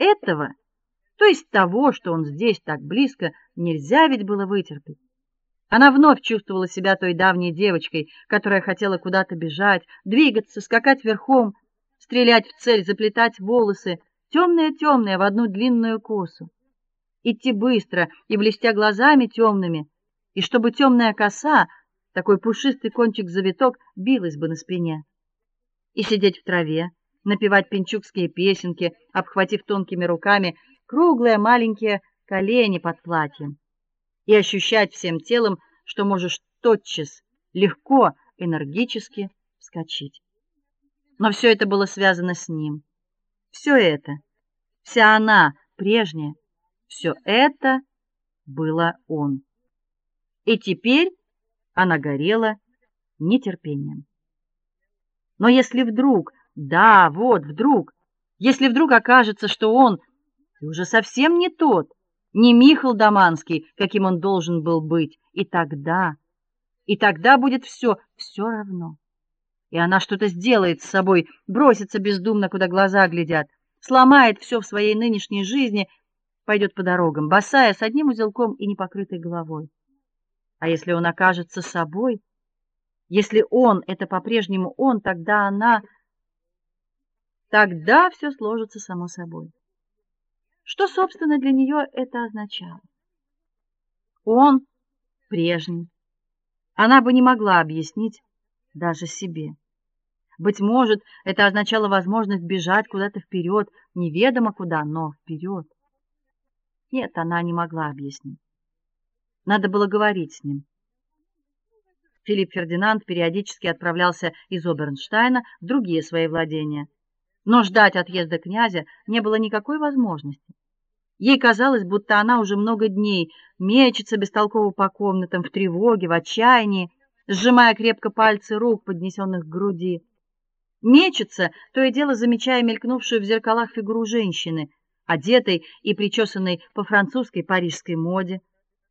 Этого, то есть того, что он здесь так близко, нельзя ведь было вытерпеть. Она вновь чувствовала себя той давней девочкой, которая хотела куда-то бежать, двигаться, скакать верхом, стрелять в цель, заплетать волосы, темные-темные в одну длинную косу. Идти быстро и блестя глазами темными, и чтобы темная коса, такой пушистый кончик-завиток, билась бы на спине. И сидеть в траве, напевать пенчукские песенки, обхватив тонкими руками круглые маленькие колени под платьем, и ощущать всем телом, что можешь тотчас, легко, энергически вскочить. Но все это было связано с ним. Все это, вся она прежняя, все это было он. И теперь она горела нетерпением. Но если вдруг, да, вот вдруг, если вдруг окажется, что он уже совсем не тот, не Михаил Доманский, каким он должен был быть, и тогда, и тогда будет все, все равно. И она что-то сделает с собой, бросится бездумно, куда глаза глядят, сломает все в своей нынешней жизни, пойдет по дорогам, босая, с одним узелком и непокрытой головой. А если он окажется собой, если он это по-прежнему он, тогда она тогда все сложится само собой. Что, собственно, для нее это означало? Он прежний. Она бы не могла объяснить даже себе. Быть может, это означало возможность бежать куда-то вперед, неведомо куда, но вперед. Нет, она не могла объяснить. Надо было говорить с ним. Филипп Фердинанд периодически отправлялся из Обернштейна в другие свои владения, но ждать отъезда князя не было никакой возможности. Ей казалось, будто она уже много дней мечется бестолково по комнатам в тревоге, в отчаянии, сжимая крепко пальцы рук, поднесенных к груди. Мечется, то и дело замечая мелькнувшую в зеркалах фигуру женщины, одетой и причесанной по французской парижской моде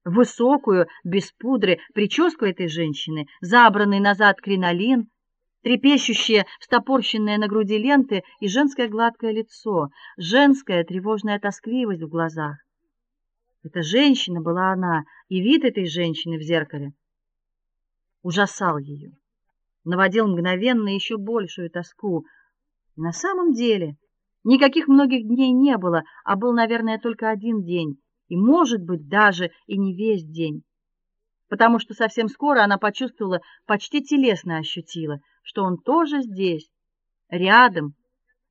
высокую, без пудры, прическу этой женщины, забранный назад кринолин, трепещущие стопорщенные на груди ленты и женское гладкое лицо, женская тревожная тоскливость в глазах. Эта женщина была она, и вид этой женщины в зеркале ужасал ее, наводил мгновенно еще большую тоску. И на самом деле никаких многих дней не было, а был, наверное, только один день и, может быть, даже и не весь день. Потому что совсем скоро она почувствовала, почти телесно ощутила, что он тоже здесь, рядом,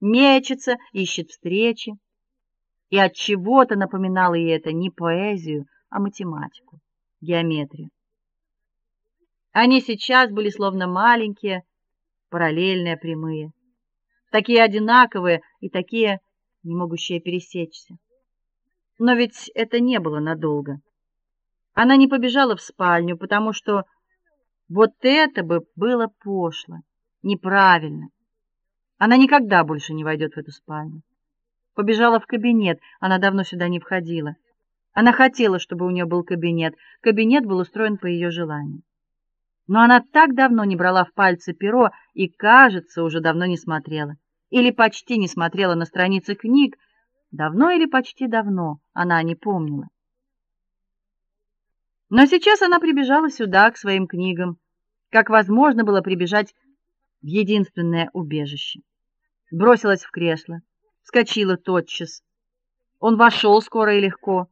мечется, ищет встречи. И от чего-то напоминало ей это не поэзию, а математику, геометрию. Они сейчас были словно маленькие, параллельные прямые, такие одинаковые и такие не могущие пересечься. Но ведь это не было надолго. Она не побежала в спальню, потому что вот это бы было пошло, неправильно. Она никогда больше не войдет в эту спальню. Побежала в кабинет, она давно сюда не входила. Она хотела, чтобы у нее был кабинет. Кабинет был устроен по ее желанию. Но она так давно не брала в пальцы перо и, кажется, уже давно не смотрела или почти не смотрела на страницы книг, Давно или почти давно, она не помнила. Но сейчас она прибежала сюда к своим книгам, как возможно было прибежать в единственное убежище. Бросилась в кресло, вскочила тотчас. Он вошел скоро и легко.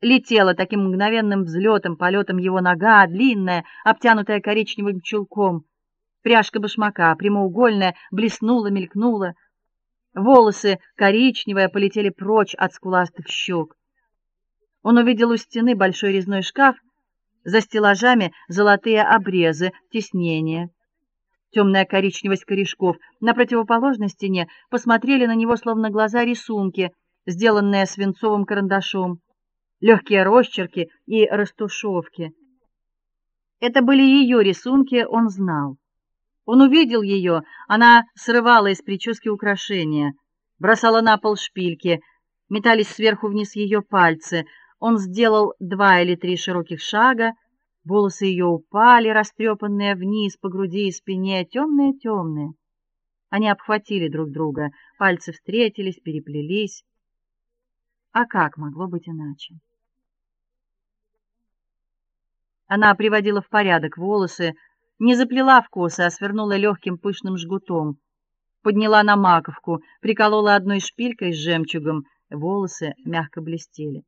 Летела таким мгновенным взлетом, полетом его нога, длинная, обтянутая коричневым чулком. Пряжка башмака, прямоугольная, блеснула, мелькнула. Волосы коричневые полетели прочь от скуластых щек. Он увидел у стены большой резной шкаф, за стеллажами золотые обрезы, тиснения. Темная коричневость корешков на противоположной стене посмотрели на него словно глаза рисунки, сделанные свинцовым карандашом, легкие росчерки и растушевки. Это были ее рисунки, он знал. Он увидел ее, она срывала из прически украшения, бросала на пол шпильки, метались сверху вниз ее пальцы. Он сделал два или три широких шага, волосы ее упали, растрепанные вниз по груди и спине, темные-темные. Они обхватили друг друга, пальцы встретились, переплелись. А как могло быть иначе? Она приводила в порядок волосы, не заплела в косы, а свернула легким пышным жгутом. Подняла на маковку, приколола одной шпилькой с жемчугом, волосы мягко блестели.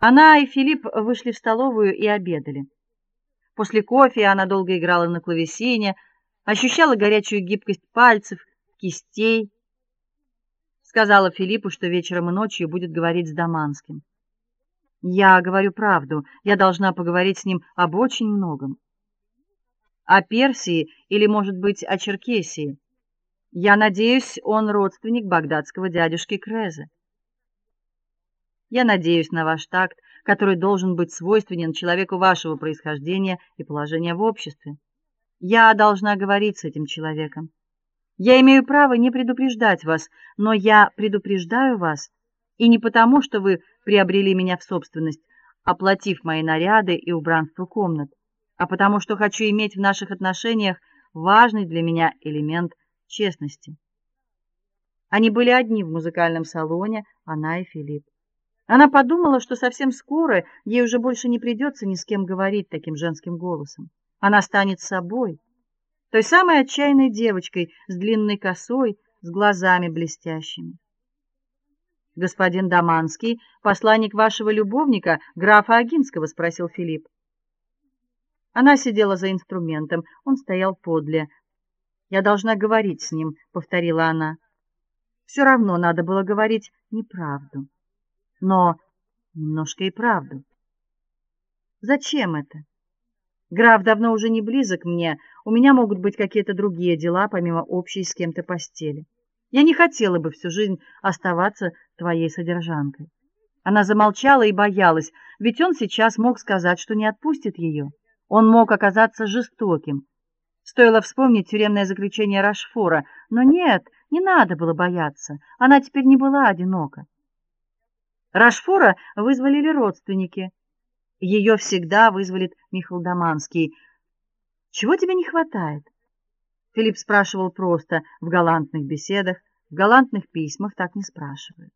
Она и Филипп вышли в столовую и обедали. После кофе она долго играла на клавесине, ощущала горячую гибкость пальцев, кистей. Сказала Филиппу, что вечером и ночью будет говорить с Даманским. Я говорю правду. Я должна поговорить с ним об очень многом. О Персии или, может быть, о Черкесии. Я надеюсь, он родственник багдадского дядюшки Креза. Я надеюсь на ваш такт, который должен быть свойственен человеку вашего происхождения и положения в обществе. Я должна говорить с этим человеком. Я имею право не предупреждать вас, но я предупреждаю вас и не потому, что вы приобрели меня в собственность, оплатив мои наряды и убранство комнат, а потому что хочу иметь в наших отношениях важный для меня элемент честности. Они были одни в музыкальном салоне, она и Филипп. Она подумала, что совсем скоро ей уже больше не придется ни с кем говорить таким женским голосом. Она станет собой, той самой отчаянной девочкой с длинной косой, с глазами блестящими господин Даманский, посланник вашего любовника, графа Агинского, спросил Филипп. Она сидела за инструментом, он стоял подле. Я должна говорить с ним, повторила она. Все равно надо было говорить неправду. Но немножко и правду. Зачем это? Граф давно уже не близок мне. У меня могут быть какие-то другие дела помимо общей с кем-то постели. Я не хотела бы всю жизнь оставаться твоей содержанкой. Она замолчала и боялась, ведь он сейчас мог сказать, что не отпустит ее. Он мог оказаться жестоким. Стоило вспомнить тюремное заключение Рашфора, но нет, не надо было бояться. Она теперь не была одинока. Рашфора вызвали родственники. Ее всегда вызволит Михаил Даманский. Чего тебе не хватает? Филипп спрашивал просто, в галантных беседах, в галантных письмах так не спрашивают.